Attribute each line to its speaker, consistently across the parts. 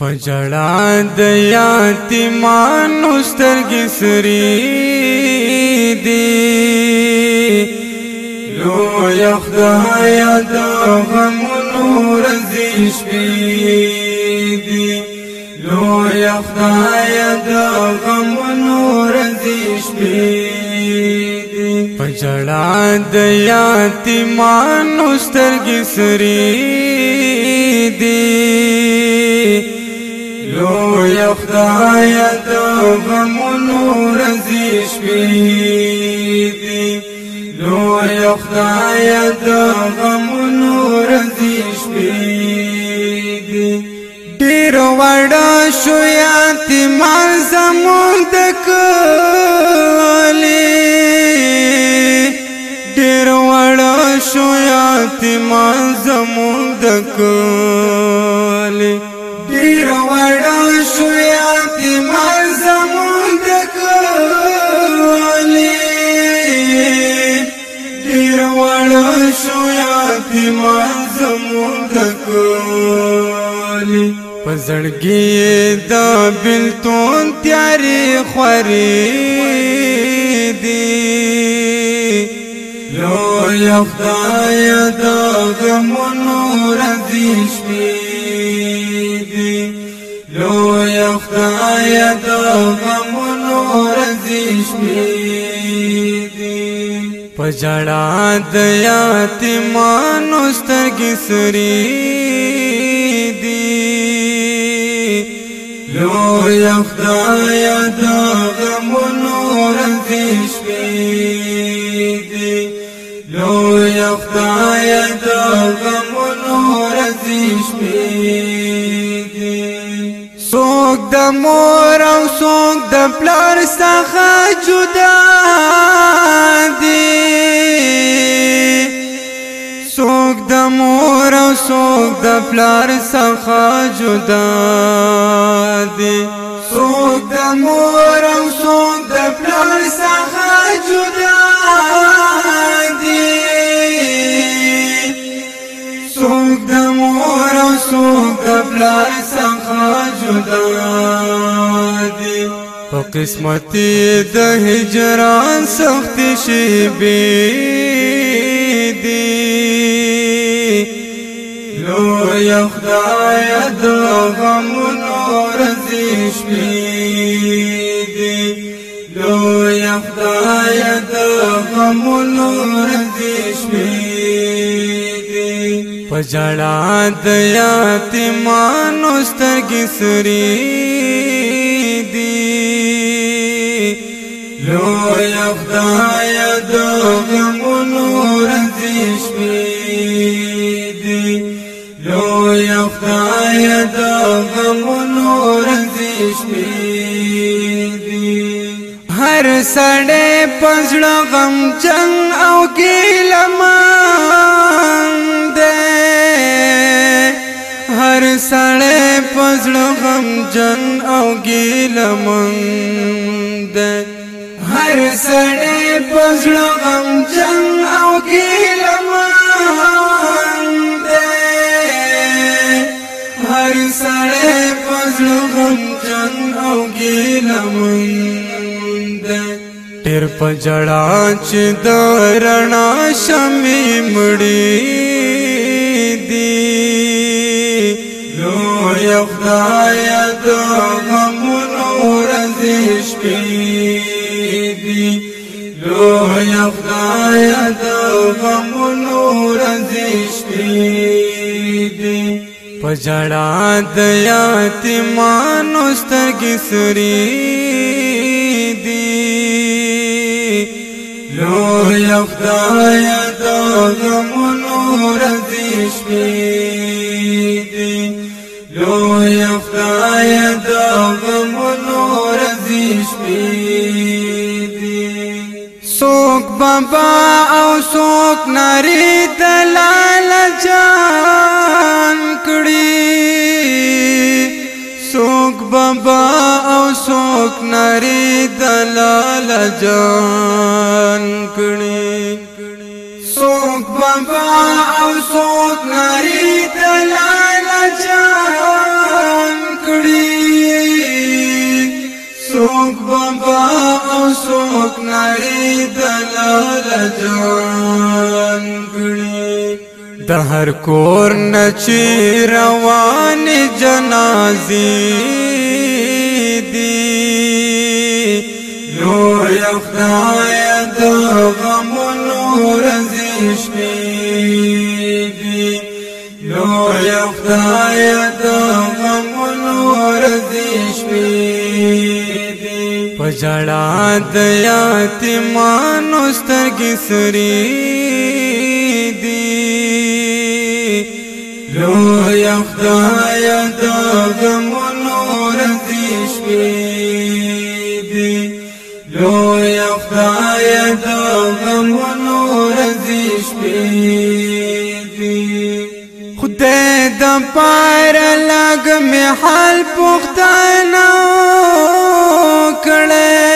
Speaker 1: پجړان د یتیمان سترګې سری دی لو یخدای د غم نور زیش دی لو یخدای د غم نور زیش دی پجړان د یتیمان سترګې سری دی لو یخدای د غمونو رزي شپې دي لو یخدای د غمونو رزي شپې دي ډیر وړا شو یتیمان زمون د کلی ډیر وړا شو یتیمان زمون د کلی ډیر وړا پزړګي د بلتون تیارې خوري دي لو یخدای د غمونو رزي شپې دي لو یخدای د غمونو رزي شپې دي پجړا د یاتمانو سترګې سري لو يا خدايا دا غم في شبيدي نور يا خدايا دا غم في شبيدي سوق دمور او سوق دا پلار سخا جدا دی سوک او سوق دا سخا جدا دی سوک دا مورم سوک دا پلار سخا جدا دی سوک دا مورم سوک دا پلار سخا جدا دی پا قسمتی دا هجران سخت شیبی دی لو یخدای دا غمنا ورزیش بیدی لو یخدای دغم ورزیش بیدی پجڑا دیاتی مانو سترگی سری دی لو یخدای دغم ورزیش بیدی خدای دا غم نور دې هر سړې پنځړ غم جنگ او ګیلمان دې هر سړې پنځړ غم جن او ګیلمان دې هر سړې پنځړ غم جن او ګیلمان پجڑا چې د رڼا شمې مړې دي لو یو خدایا د غم نور زیش پی دي لو یو خدایا د غم نور زیش پی دي پجڑا د یتیمانو سترګې سري کړی خدای د غمونو رضی شپې دی لوی خدای د غمونو رضی شپې دی سوک بابا او سوک ناری دلال جان کړی بابا او سوک نری دلال جان کړي سوک بابا او سوک نری دلال جان کړي سوک بابا او سوک نری دلال جان کړي د هر کور نچی روان جنازي دي نو خدای د غم نور زیشنی دي نو خدای د غم نور زیشنی دي پجړا د یتیمانو سترګې سري لوی خدایا دا غمونو رتیش بیدی لوی خدایا دا غمونو رتیش بیدی خدای دا پار لگم حال پختانو کڑے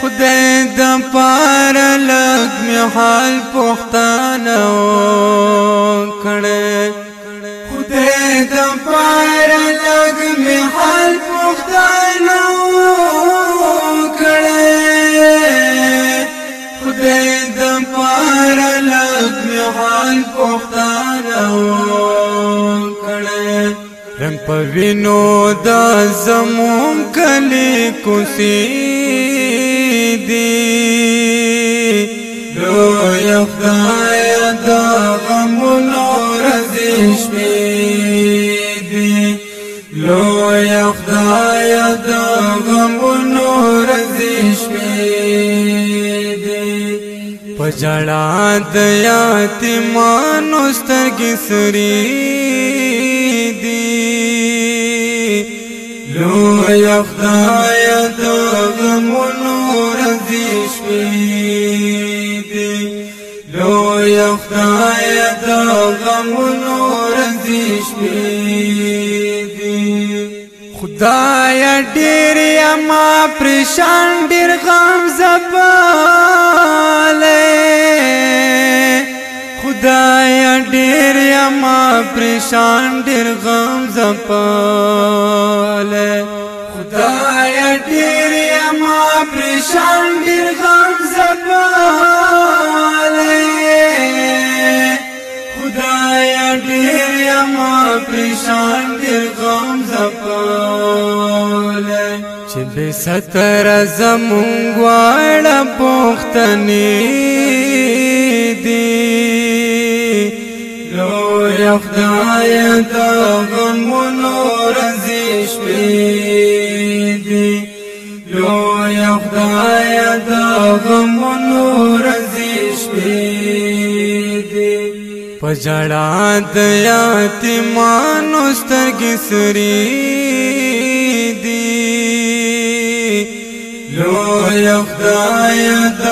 Speaker 1: خدای دا پار لگم حال پختانو تارو کړه رنگ پوینو د زمون کلی کوسی دی لو یخدای د غم نور زیش می دی لو یخدای د غم نور زیش می پجڑا د یتیمانو سترګې سری دی لو یخدای د غمونو رضی شوی دی لو یخدای د غمونو رضی شوی دی خدای ډیر یم پرشان ډیر غم زبر پریشان ډیر غم زپاله
Speaker 2: خدای ډیر
Speaker 1: ما پریشان ډیر غم زپاله خدای ډیر ما پریشان ډیر غم زپاله چې به ستر زمونږ واړه پښتني یا خدای دا غمونو رزی شپې دی لو یا خدای دا غمونو رزی شپې دی پجړا د یتیمانو سترګې سری دی لو یا خدای دا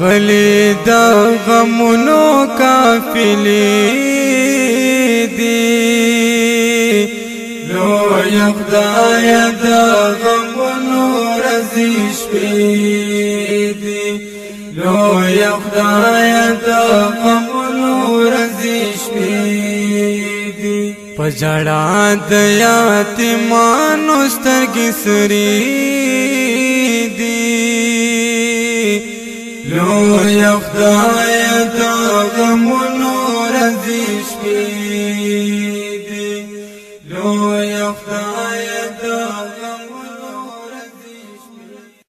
Speaker 1: راغلی د غمونو کافلی دی لو یخدای د غمونو رزی شپې دی لو یخدای د غمونو رزی شپې دی پجړا د یتیمانو سترګې سری نور يا خدای تا